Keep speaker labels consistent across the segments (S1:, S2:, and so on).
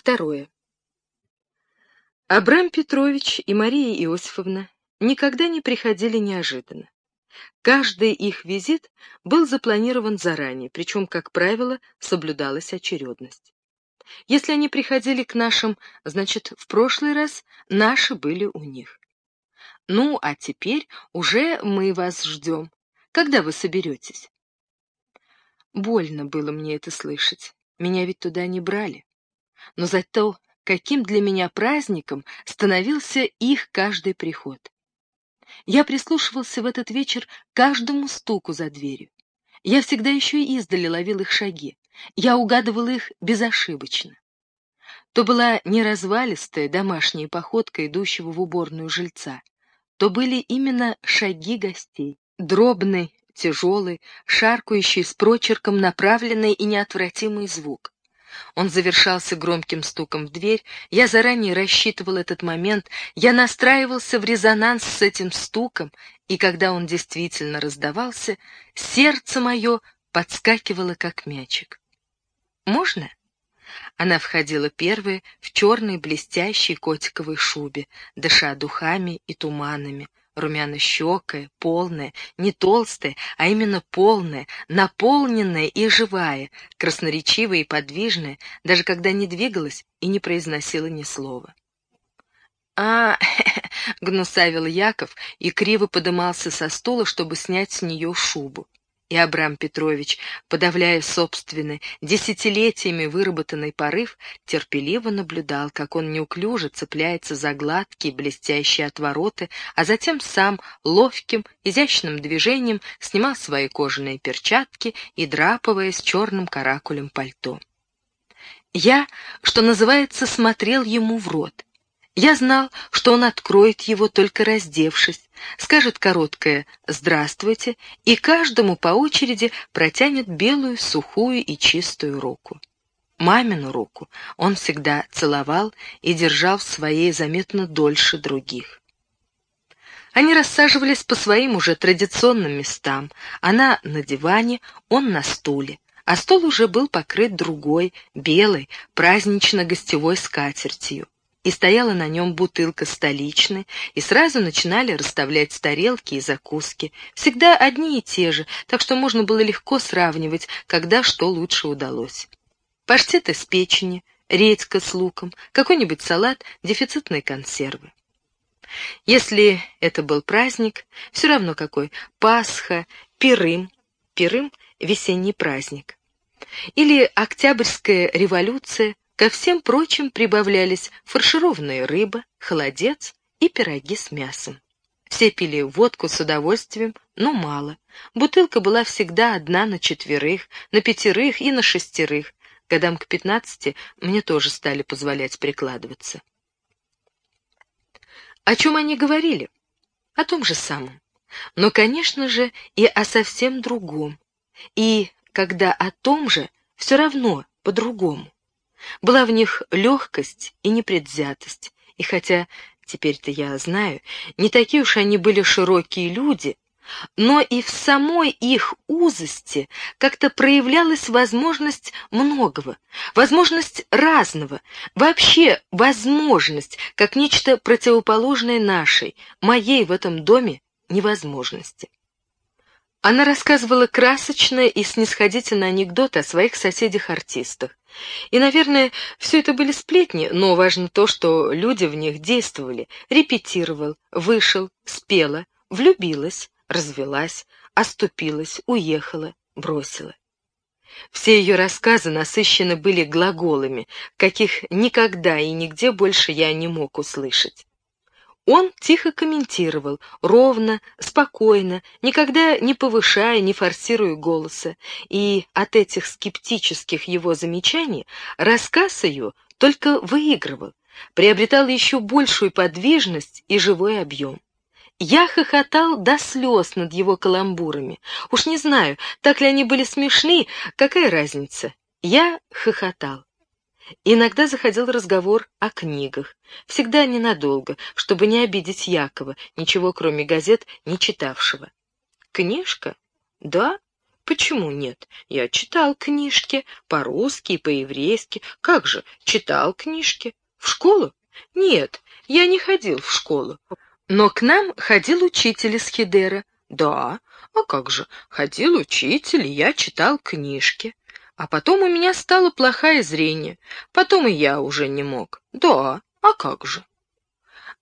S1: Второе. Абрам Петрович и Мария Иосифовна никогда не приходили неожиданно. Каждый их визит был запланирован заранее, причем, как правило, соблюдалась очередность. Если они приходили к нашим, значит, в прошлый раз наши были у них. Ну, а теперь уже мы вас ждем. Когда вы соберетесь? Больно было мне это слышать. Меня ведь туда не брали. Но зато каким для меня праздником становился их каждый приход. Я прислушивался в этот вечер каждому стуку за дверью. Я всегда еще и издали ловил их шаги. Я угадывал их безошибочно. То была не развалистая домашняя походка идущего в уборную жильца, то были именно шаги гостей, дробный, тяжелый, шаркающий с прочерком направленный и неотвратимый звук. Он завершался громким стуком в дверь. Я заранее рассчитывал этот момент, я настраивался в резонанс с этим стуком, и когда он действительно раздавался, сердце мое подскакивало, как мячик. «Можно?» Она входила первая в черной блестящей котиковой шубе, дыша духами и туманами, румяно-щекая, полная, не толстая, а именно полная, наполненная и живая, красноречивая и подвижная, даже когда не двигалась и не произносила ни слова. «А, — гнусавил Яков и криво подымался со стула, чтобы снять с нее шубу. И Абрам Петрович, подавляя собственный, десятилетиями выработанный порыв, терпеливо наблюдал, как он неуклюже цепляется за гладкие блестящие отвороты, а затем сам ловким, изящным движением снимал свои кожаные перчатки и драпываясь черным каракулем пальто. Я, что называется, смотрел ему в рот — я знал, что он откроет его, только раздевшись, скажет короткое «здравствуйте» и каждому по очереди протянет белую, сухую и чистую руку. Мамину руку он всегда целовал и держал в своей заметно дольше других. Они рассаживались по своим уже традиционным местам, она на диване, он на стуле, а стол уже был покрыт другой, белой, празднично-гостевой скатертью и стояла на нем бутылка столичной, и сразу начинали расставлять тарелки и закуски, всегда одни и те же, так что можно было легко сравнивать, когда что лучше удалось. Паштет из печени, редька с луком, какой-нибудь салат, дефицитные консервы. Если это был праздник, все равно какой, Пасха, Пирым, Пирым — весенний праздник, или Октябрьская революция, Ко всем прочим прибавлялись фаршированная рыба, холодец и пироги с мясом. Все пили водку с удовольствием, но мало. Бутылка была всегда одна на четверых, на пятерых и на шестерых. Годам к пятнадцати мне тоже стали позволять прикладываться. О чем они говорили? О том же самом. Но, конечно же, и о совсем другом. И, когда о том же, все равно по-другому. Была в них легкость и непредвзятость, и хотя, теперь-то я знаю, не такие уж они были широкие люди, но и в самой их узости как-то проявлялась возможность многого, возможность разного, вообще возможность, как нечто противоположное нашей, моей в этом доме невозможности. Она рассказывала красочно и снисходительно анекдоты о своих соседях-артистах. И, наверное, все это были сплетни, но важно то, что люди в них действовали. Репетировал, вышел, спела, влюбилась, развелась, оступилась, уехала, бросила. Все ее рассказы насыщены были глаголами, каких никогда и нигде больше я не мог услышать. Он тихо комментировал, ровно, спокойно, никогда не повышая, не форсируя голоса, и от этих скептических его замечаний рассказ ее только выигрывал, приобретал еще большую подвижность и живой объем. Я хохотал до слез над его каламбурами. Уж не знаю, так ли они были смешны, какая разница. Я хохотал. Иногда заходил разговор о книгах, всегда ненадолго, чтобы не обидеть Якова, ничего кроме газет не читавшего. Книжка? Да, Почему нет? Я читал книжки по-русски и по-еврейски. Как же, читал книжки? В школу? Нет, я не ходил в школу. Но к нам ходил учитель из Хидера. Да, а как же, ходил учитель, я читал книжки. А потом у меня стало плохое зрение. Потом и я уже не мог. Да, а как же?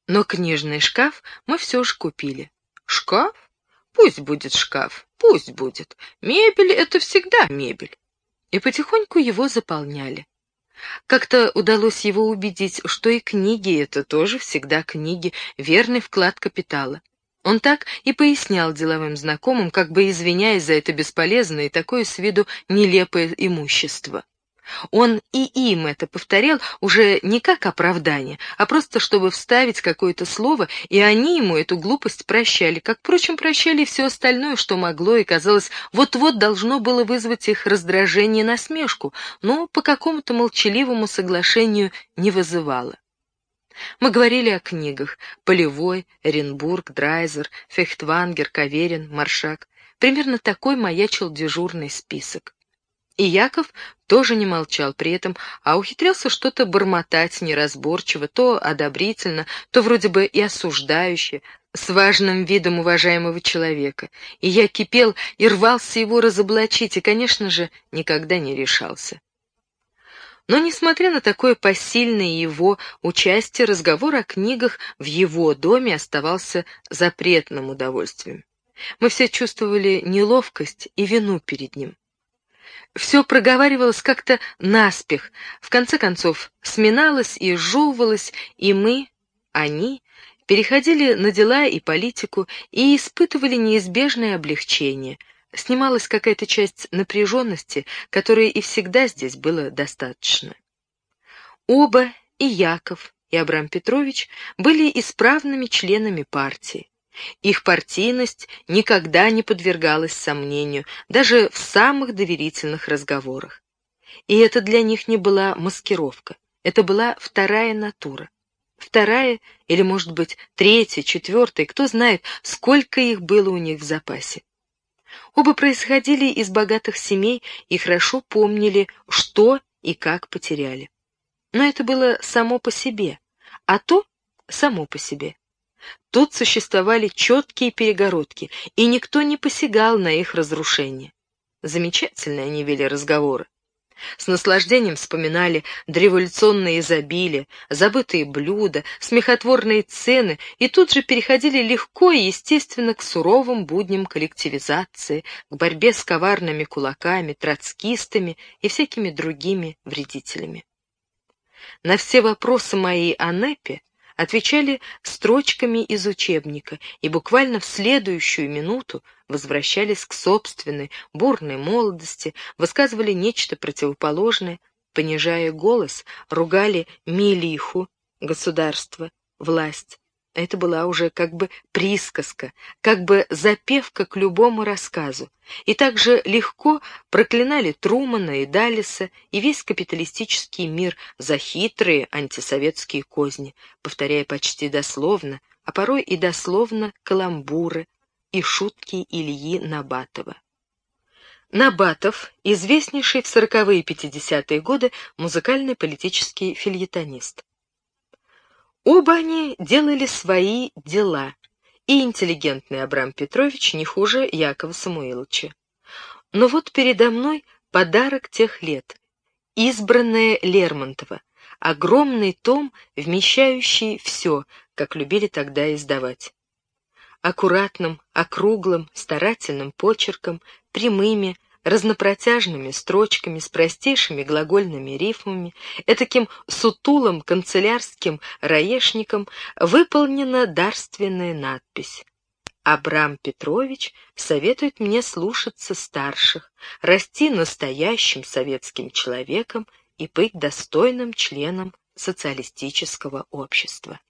S1: Но книжный шкаф мы все же купили. Шкаф? Пусть будет шкаф, пусть будет. Мебель — это всегда мебель. И потихоньку его заполняли. Как-то удалось его убедить, что и книги — это тоже всегда книги, верный вклад капитала. Он так и пояснял деловым знакомым, как бы извиняясь за это бесполезное и такое с виду нелепое имущество. Он и им это повторял уже не как оправдание, а просто чтобы вставить какое-то слово, и они ему эту глупость прощали, как, впрочем, прощали все остальное, что могло и, казалось, вот-вот должно было вызвать их раздражение и насмешку, но по какому-то молчаливому соглашению не вызывало. Мы говорили о книгах — Полевой, Оренбург, Драйзер, Фехтвангер, Каверин, Маршак. Примерно такой маячил дежурный список. И Яков тоже не молчал при этом, а ухитрялся что-то бормотать неразборчиво, то одобрительно, то вроде бы и осуждающе, с важным видом уважаемого человека. И я кипел и рвался его разоблачить, и, конечно же, никогда не решался. Но, несмотря на такое посильное его участие, разговор о книгах в его доме оставался запретным удовольствием. Мы все чувствовали неловкость и вину перед ним. Все проговаривалось как-то наспех, в конце концов сминалось и сжевывалось, и мы, они, переходили на дела и политику и испытывали неизбежное облегчение — снималась какая-то часть напряженности, которой и всегда здесь было достаточно. Оба, и Яков, и Абрам Петрович, были исправными членами партии. Их партийность никогда не подвергалась сомнению, даже в самых доверительных разговорах. И это для них не была маскировка, это была вторая натура. Вторая, или, может быть, третья, четвертая, кто знает, сколько их было у них в запасе. Оба происходили из богатых семей и хорошо помнили, что и как потеряли. Но это было само по себе, а то само по себе. Тут существовали четкие перегородки, и никто не посягал на их разрушение. Замечательно они вели разговоры. С наслаждением вспоминали дореволюционные изобилие, забытые блюда, смехотворные цены и тут же переходили легко и естественно к суровым будням коллективизации, к борьбе с коварными кулаками, троцкистами и всякими другими вредителями. На все вопросы мои о НЭПе отвечали строчками из учебника и буквально в следующую минуту возвращались к собственной бурной молодости, высказывали нечто противоположное, понижая голос, ругали милиху, государство, власть. Это была уже как бы присказка, как бы запевка к любому рассказу. И также легко проклинали Трумана и Далиса и весь капиталистический мир за хитрые антисоветские козни, повторяя почти дословно, а порой и дословно каламбуры и шутки Ильи Набатова. Набатов, известнейший в сороковые и пятидесятые годы музыкальный политический фильетонист. Оба они делали свои дела, и интеллигентный Абрам Петрович не хуже Якова Самуиловича. Но вот передо мной подарок тех лет, избранное Лермонтова, огромный том, вмещающий все, как любили тогда издавать. Аккуратным, округлым, старательным почерком, прямыми, разнопротяжными строчками с простейшими глагольными рифмами, этаким сутулым канцелярским раешником выполнена дарственная надпись. Абрам Петрович советует мне слушаться старших, расти настоящим советским человеком и быть достойным членом социалистического общества.